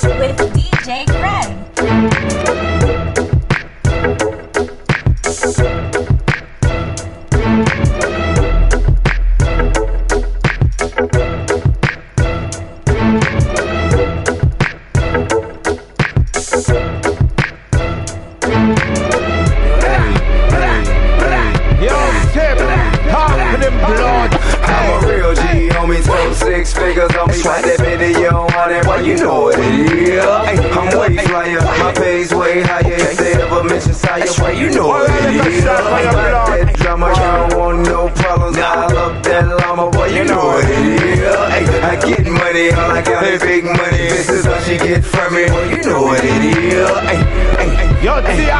with DJ Greg. six figures on me, but that video on it, but you know it is. Well, you know what it is. I'm about that drama, you don't want no problems. I love that llama, boy, you know what it is. I get money, all I got is big money. This is what she get from me, well, you know what it is. Yo, TIP,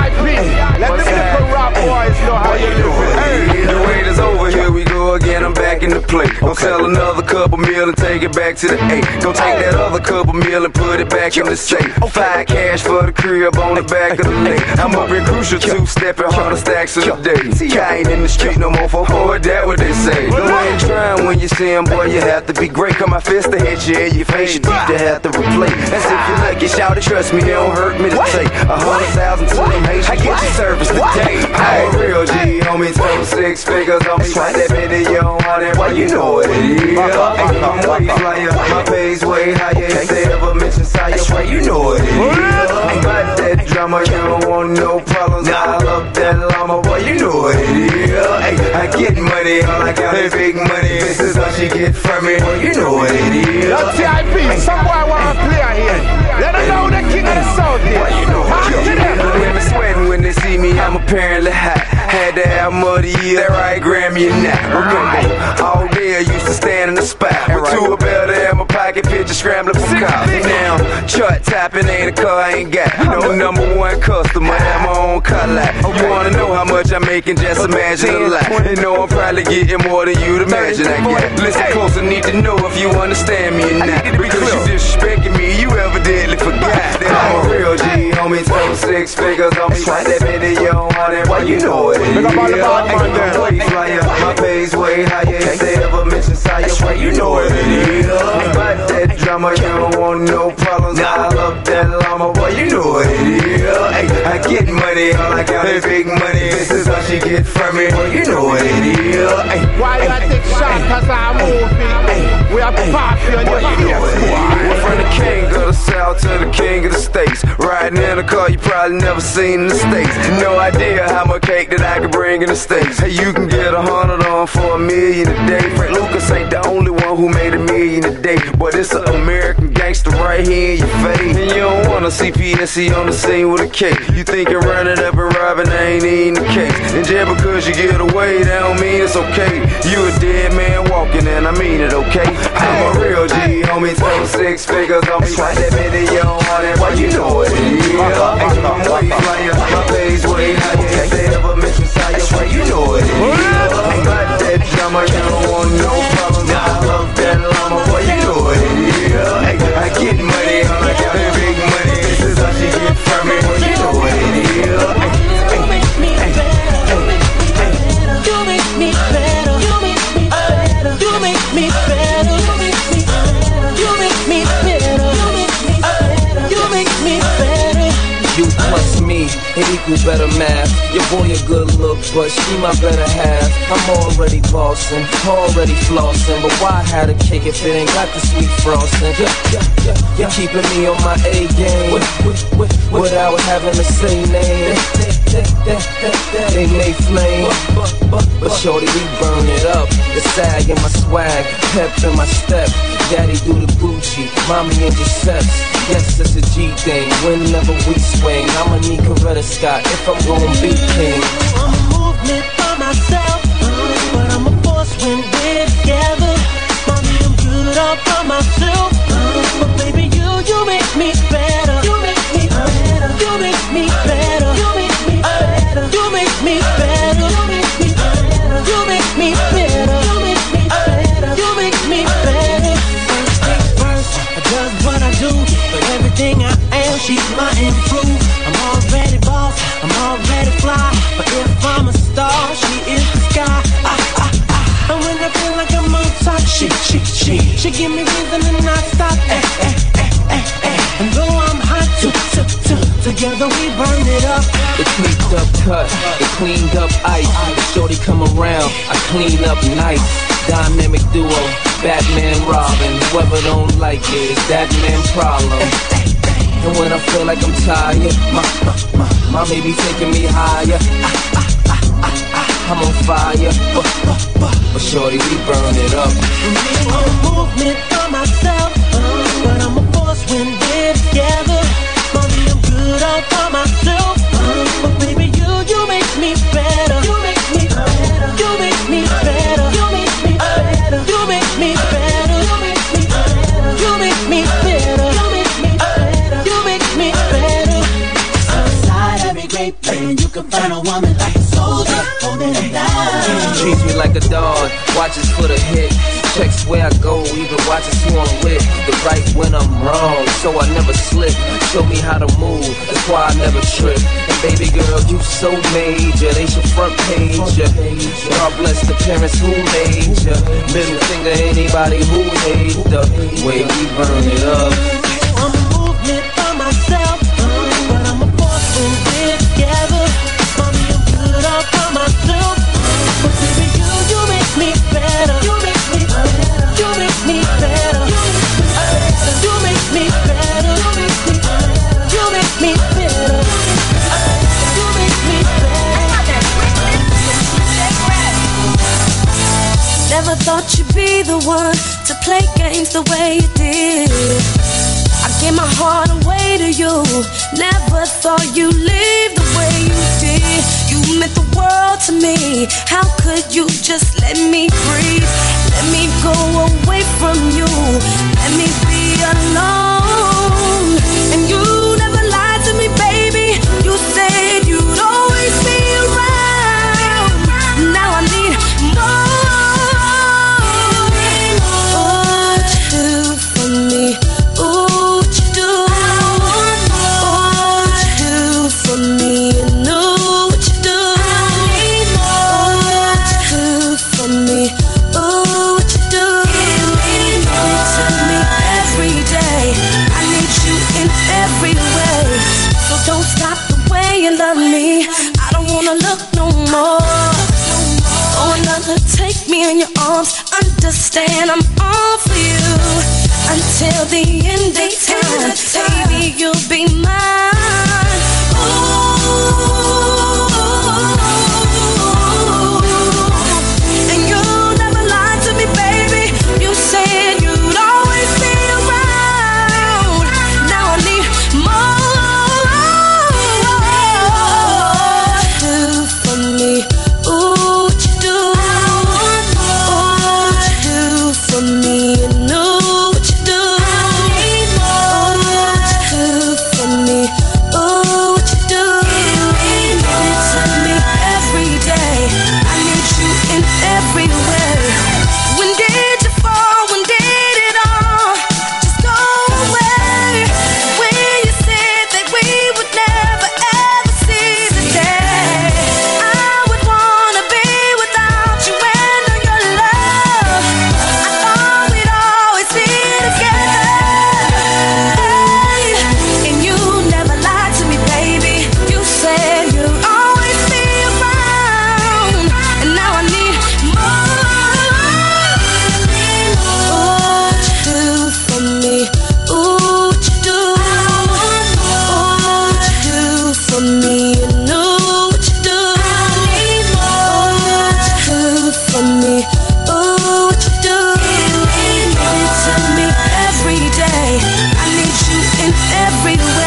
let the little rap boys know how you do it. The wait is over, here we go again, I'm back in the play. Go sell another couple meal and take it back to the eight. Go take that other couple meal and put it back in the safe. Five cash for the crib on the back of the lake. I'm up in crucial two, stepping harder stacks of the day. See, I ain't in the street no more for forward, that what they say. No ain't trying when you see him, boy, you have to be great. Come my fist to hit you in your face, your teeth to have to replace. That's if you like lucky, shout it, trust me, it don't hurt me to take. A hundred thousand to them Haitians, I get your service today. I'm a real G, homie, total six figures on me. Like that video on it, well, you know what it is. I'm way flyer, my pay's way higher. If they ever mention Sire, well, you know what it is. Ay, About that drama, you don't want no problems. I love that llama, boy, you know what it is. I get money, all I got is big money. This is what she get from me, well, you know what it is. Yo, TIP, some boy wanna play here. Let them know the king of the south here. Talk to them. Women sweating when they see me, I'm apparently hot. Had to have muddy year, that right, Grammy and that. Remember, all day I used to stand in the spot with two a belter in my pocket, picture scrambling for cops. Now, chart tapping ain't a car I ain't got. No number one customer, have my own lot. You wanna know how much I'm making? Just imagine a lot. And know I'm probably getting more than you'd imagine I get. Listen close, I need to know if you understand me or not. Because you disrespecting me, you evidently forgot that I'm a real G, homie. Total six figures on me. Like that video on it, well, you know it. Look up all the bad man I'm there. way flyer, my pay's way higher. If they ever mention Sire, well, you know it. About that drama, you don't want no problems. I love that llama, boy, you know what it is. Ay, I get money, all I got is big money. This is what she get from me, well, you know what it is. Ay, Why you ay, take shots cause I'm moving? We have to party on your you it is. face, From the king of the south to the king of the states. Riding in a car you probably never seen in the states. No idea how much cake that I could bring in the states. Hey, you can get a hundred on for a million a day. Frank Lucas ain't the only one who made a million a day. But it's an American gangster right here in your face. And you don't want a CPSC on the scene with a cake. You think you're running up and robbing ain't even the case. And just because you get away, that don't mean it's okay. You a dead man walking, and I mean it, okay? I'm a real G, homie, total six figures on me. Like that video on it, well, you know what it is. I'm way flyer, my pay's way. If they ever mention Sire, well, you know what it is. About that drama, you don't want no problems. I love that llama, but she my better half. I'm already bossing, already flossing. But why had a cake if it ain't got the sweet frosting? Yeah, yeah, yeah, You're keeping me on my A game without having to say name. They may flame, but shorty, we burn it up. The sag in my swag, pep in my step. Daddy do the Gucci, mommy in Giuseppe's. Yes, it's a G thing. Whenever we swing, I'ma need Coretta Scott if I'm gonna be king. By for myself. Give me reason to not stop. Eh, eh, eh, eh, eh. And though I'm hot, t -t -t together we burn it up. The tweaked up cut, the cleaned up ice. The shorty come around, I clean up nice. Dynamic duo, Batman Robin. Whoever don't like it, it's that man problem. And when I feel like I'm tired, my, my, my, my baby taking me higher. I'm on fire, but, but oh, shorty, we burn it up. I'm a movement for myself, but I'm a force when we're together. Mommy, I'm good all by myself, but baby, you, you make me better. You make me better. You make me better. You make me better. You make me better. You make me better. You make me better. You make me better. Every great man, you can find a woman like Treats me like a dog, watches for the hit. Checks where I go, even watches who I'm with. The right when I'm wrong, so I never slip. Show me how to move, that's why I never trip. And baby girl, you so major, they should front page ya. God bless the parents who made ya. Middle finger anybody who hate the way we burn it up. Never thought you'd be the one to play games the way you did. I gave my heart away to you. Never thought you'd leave the way you did. You meant the world to me. How could you just let me breathe? Let me go away from you. Let me be alone. And you you love me. I don't wanna look no more. Oh, another, take me in your arms. Understand I'm all for you until the end of time. Baby, you'll be mine. Ooh. free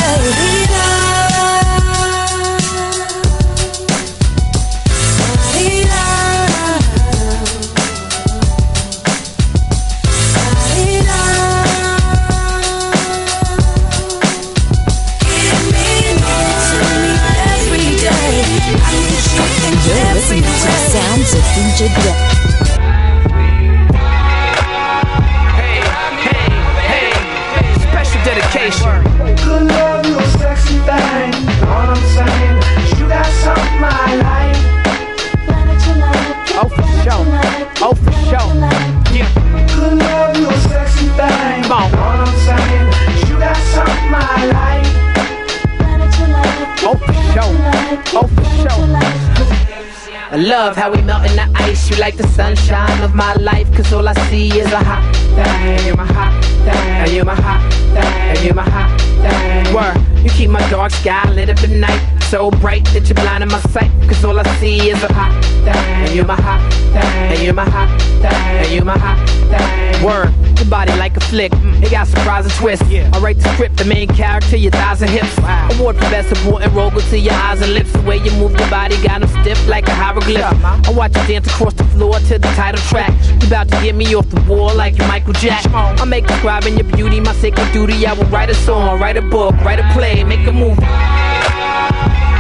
love how we melt in the ice. You like the sunshine of my life, cause all I see is a hot thing. You're my hot thing. You're my hot thing. You're my hot thing. Word, you keep my dark sky lit up at night. So bright that you're blinding my sight. Cause all I see is a hot thing. And You're my hot thing. And You're my hot thing. And You're my hot thing. Word, your body like a flick. It got surprising twists. I write the script, the main character, your thighs and hips. Award for best supporting role go to your eyes and lips. The way you move your body got them stiff like a hieroglyph. I watch you dance across the floor to the title track. You about to get me off the wall like Michael Jack. I make describing your beauty my sacred duty. I will write a song, write a book, write a play, make a movie.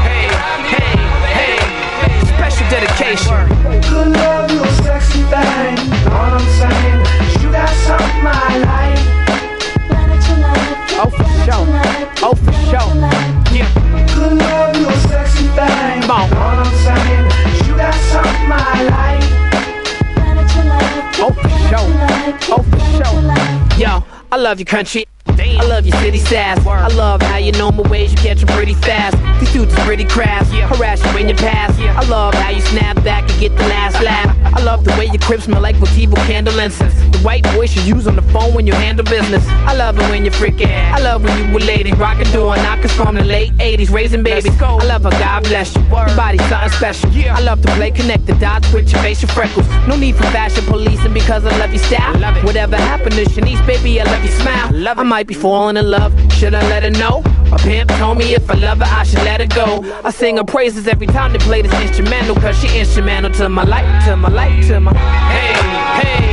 Hey, hey, hey, special dedication. Good love, you a sexy thing. Know what I'm saying? You got something I like. Oh, for sure. Oh, for sure. Yeah. Good love, you a sexy thing. Come on. Know I'm saying? You got something I like. Oh, for sure. Oh, for sure. Yo, I love your country. I love your city sass. I love how you know my ways, you catch 'em pretty fast. These dudes is pretty crass, harass you when you pass. I love how you snap back and get the last laugh. I love the way your crib smell like Votivo candle incense. The white voice you use on the phone when you handle business. I love it when you're freaking. I love when you were lady, rockin' door knockers from the late 80s, raising babies. I love how God bless you. Your body's something special. I love to play connect the dots with your facial freckles. No need for fashion policing because I love your style. Whatever happened to Shanice, baby, I love your smile. I might be falling in love. Should I let her know? My pimp told me if I love her, I should let her go. I sing her praises every time they play this instrumental, cause she instrumental to my life, to my life, to my. Hey, hey, hey,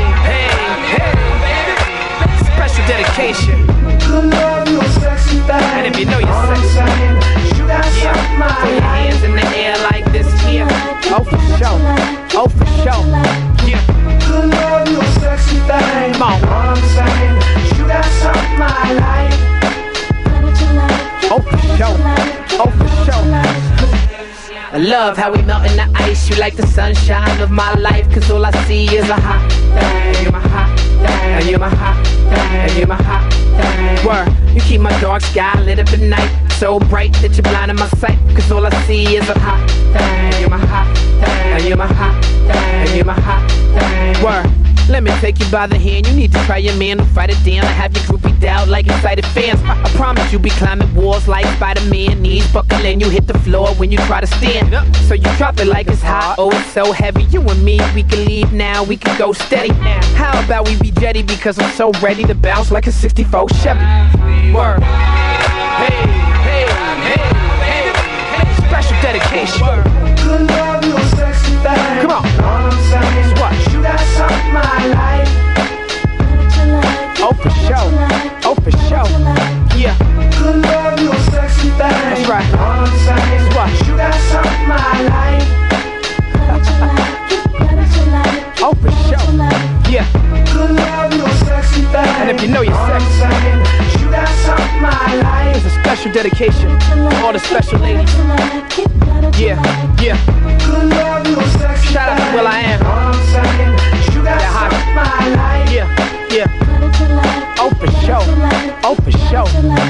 I love how we melt in the ice. You like the sunshine of my life, cause all I see is a hot thing. You're my hot thing. You're my hot thing. You're my hot thing. Word, you keep my dark sky lit up at night. So bright that you're blind in my sight, cause all I see is a hot thing. You're my hot thing. You're my hot thing. You're my hot thing. Word. Let me take you by the hand. You need to try your man to fight it down. I have your groupie out like excited fans. I promise you'll be climbing walls like Spider-Man. Knees buckle and you hit the floor when you try to stand. So you drop it like it's hot. Oh, it's so heavy. You and me, we can leave now. We can go steady. How about we be jetty because I'm so ready to bounce like a 64 Chevy. Word. Hey, hey, hey, hey, hey. Special dedication. I like. Oh, for sure. Yeah. Oh, for sure. Oh, for sure.